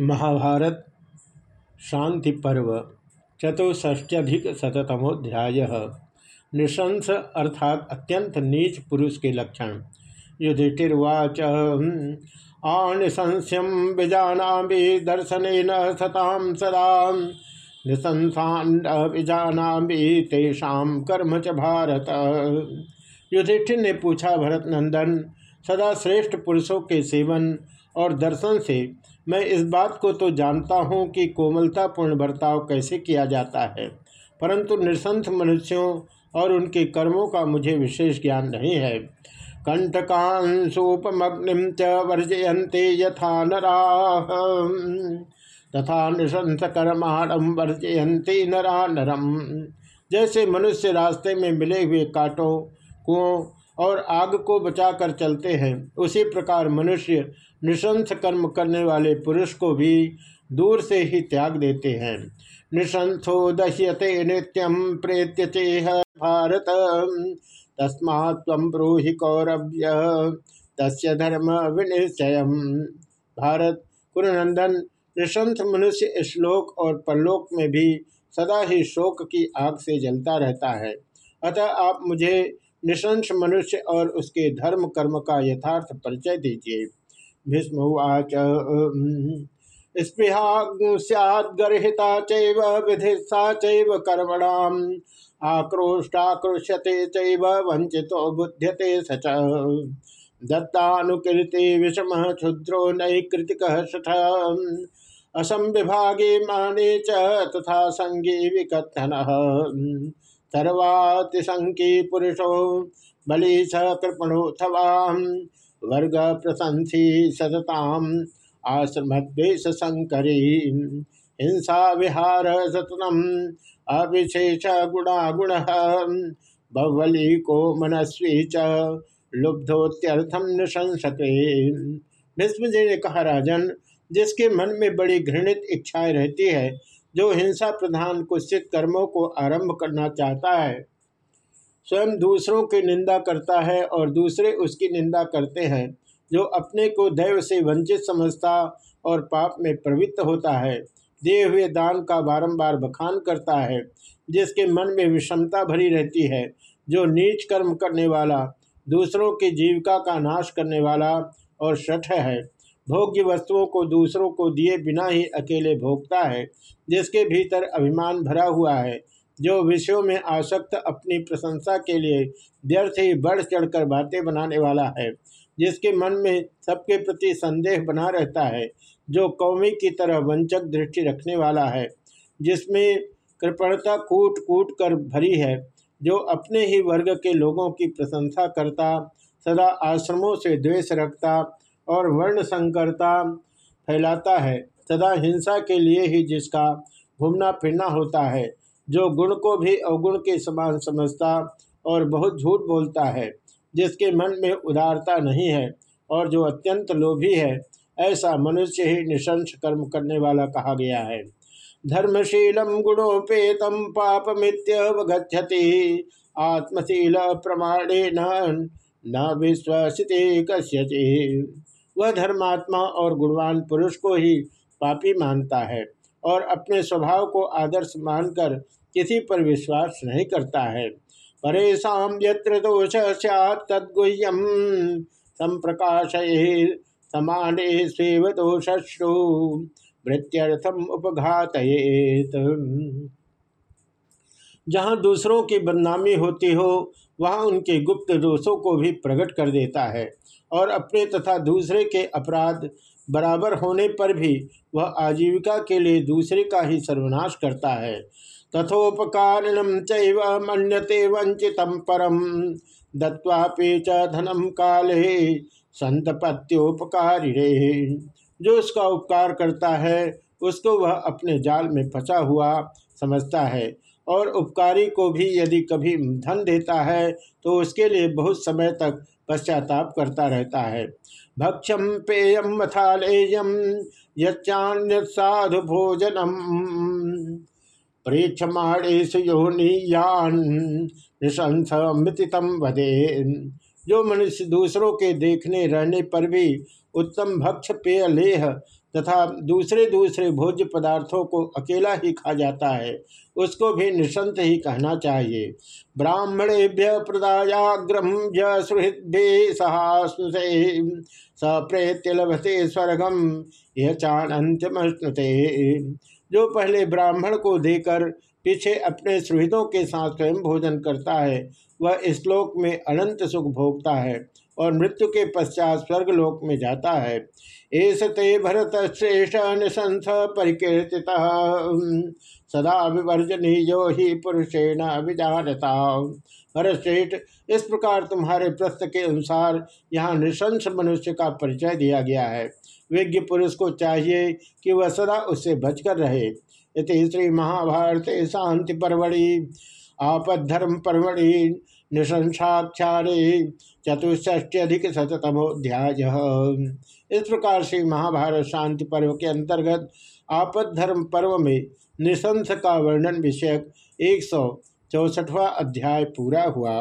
महाभारत शांति पर्व चतुष्ष्ट्यधिक शतमोध्याय निशंस अर्थात अत्यंत नीच पुरुष के लक्षण। युधिष्ठिर्वाच आनिशंस्यम बीजाना दर्शन न सताम सदा। निशंसान बीजाना तेषा कर्म च भारत। युधिष्ठिर ने पूछा भरत नंदन सदा श्रेष्ठ पुरुषों के सेवन और दर्शन से मैं इस बात को तो जानता हूँ कि कोमलतापूर्ण बर्ताव कैसे किया जाता है, परंतु निसंत मनुष्यों और उनके कर्मों का मुझे विशेष ज्ञान नहीं है। कंटकांशोपमग्निम च वर्जयंते यथा नरा, तथा निशंस कर्माणम वर्जयंती नरा नरम जैसे मनुष्य रास्ते में मिले हुए कांटों, कुओं और आग को बचाकर चलते हैं। उसी प्रकार मनुष्य निशंस कर्म करने वाले पुरुष को भी दूर से ही त्याग देते हैं। निशंसो दह्यते नित्यम प्रेत्य चेह भारत। तस्मा ब्रूहि कौरव्य। तस्य धर्म विनिश्चय भारत, कुरुनंदन, निशंस मनुष्य श्लोक और परलोक में भी सदा ही शोक की आग से जलता रहता है। अतः आप मुझे निशंस मनुष्य और उसके धर्म कर्म का यथार्थ परिचय दीजिए। भीष्मवाच स्पृहा सैदर्ता चैव विधिस्सा चैव कर्मणाम आक्रोष्टाकृष्यते चैव बुध्यते सच दत्तानुकीर्ति विषम क्षुद्रो नैकृतिक सठ असंविभागे माने च तथा संगी विकथन। सर्वातिशंकी पुरुषो बलि स कृपणोथवा वर्ग प्रशंसी सतताम। आश्रमद्वेश संकरी। हिंसा विहार सतनम अविशेष गुणागुण। बवली को मनस्वी च। लुब्धोत्यर्थम निशंसते। भीष्म जी ने कहा, राजन, जिसके मन में बड़ी घृणित इच्छाएँ रहती है जो हिंसा प्रधान कुत्सित कर्मों को आरंभ करना चाहता है, स्वयं दूसरों की निंदा करता है और दूसरे उसकी निंदा करते हैं, जो अपने को दैव से वंचित समझता और पाप में प्रवृत्त होता है। दिए हुए दान का बारंबार बखान करता है, जिसके मन में विषमता भरी रहती है, जो नीच कर्म करने वाला, दूसरों की जीविका का नाश करने वाला और शठ है। भोग्य वस्तुओं को दूसरों को दिए बिना ही अकेले भोगता है, जिसके भीतर अभिमान भरा हुआ है, जो विषयों में आसक्त अपनी प्रशंसा के लिए व्यर्थ ही बढ़ चढ़कर बातें बनाने वाला है, जिसके मन में सबके प्रति संदेह बना रहता है, जो कौमी की तरह वंचक दृष्टि रखने वाला है, जिसमें कृपणता कूट कूट कर भरी है, जो अपने ही वर्ग के लोगों की प्रशंसा करता, सदा आश्रमों से द्वेष रखता और वर्ण संकरता फैलाता है। सदा हिंसा के लिए ही जिसका घूमना फिरना होता है, जो गुण को भी अवगुण के समान समझता और बहुत झूठ बोलता है, जिसके मन में उदारता नहीं है और जो अत्यंत लोभी है, ऐसा मनुष्य ही निशंस कर्म करने वाला कहा गया है। धर्मशीलम गुणोपेतम पापमित्यवगछति आत्मशील प्रमाणे न विश्वसिते कश्यचि वह धर्मात्मा और गुणवान पुरुष को ही पापी मानता है और अपने स्वभाव को आदर्श मानकर किसी पर विश्वास नहीं करता है। परेशा यत्र दोष सद्गुह्यम संप्रकाश समाने स्वेव दोषु वृत्थम उपघात जहाँ दूसरों की बदनामी होती हो वहाँ उनके गुप्त दोषों को भी प्रकट कर देता है और अपने तथा दूसरे के अपराध बराबर होने पर भी वह आजीविका के लिए दूसरे का ही सर्वनाश करता है। तथोपकारिणम चैव मन्यते वंचित परम दत्वापि च धनम काले संतपत्योपकारिणे जो उसका उपकार करता है, उसको वह अपने जाल में फंसा हुआ समझता है। और उपकारी को भी यदि कभी धन देता है तो उसके लिए बहुत समय तक पश्चाताप करता रहता है। भक्षम पेयम मथालेयम यच्चान्य साधु भोजनम वधे जो मनुष्य दूसरों के देखने रहने पर भी उत्तम भक्ष पेय लेह तथा दूसरे दूसरे भोज्य पदार्थों को अकेला ही खा जाता है, उसको भी निशंत ही कहना चाहिए। ब्राह्मणेभ्य प्रदायाग्रम सुहृदे सहासुसे सप्रेत्य लभते स्वर्गम यह चाणंत्यमश्नुते जो पहले ब्राह्मण को देकर पीछे अपने सुहृदों के साथ स्वयं भोजन करता है। वह इस लोक में अनंत सुख भोगता है और मृत्यु के पश्चात स्वर्गलोक में जाता है। एस ते भरत श्रेष्ठ निशंस परिकीर्ति सदा विवर्जनीयो ही पुरुषेण अभिजानता। भरत श्रेष्ठ, इस प्रकार तुम्हारे प्रश्न के अनुसार यहाँ निशंस मनुष्य का परिचय दिया गया है। विज्ञ पुरुष को चाहिए कि वह सदा उससे बचकर रहे। इति श्री महाभारत शांति परवड़ी आपद्धर्म परवड़ी निशंसाक्षारे चतुष्ष्ट्यधिक शतमोध्याय इस प्रकार से महाभारत शांति पर्व के अंतर्गत आपद धर्म पर्व में निशंस का वर्णन विषयक एक सौ चौसठवा अध्याय पूरा हुआ।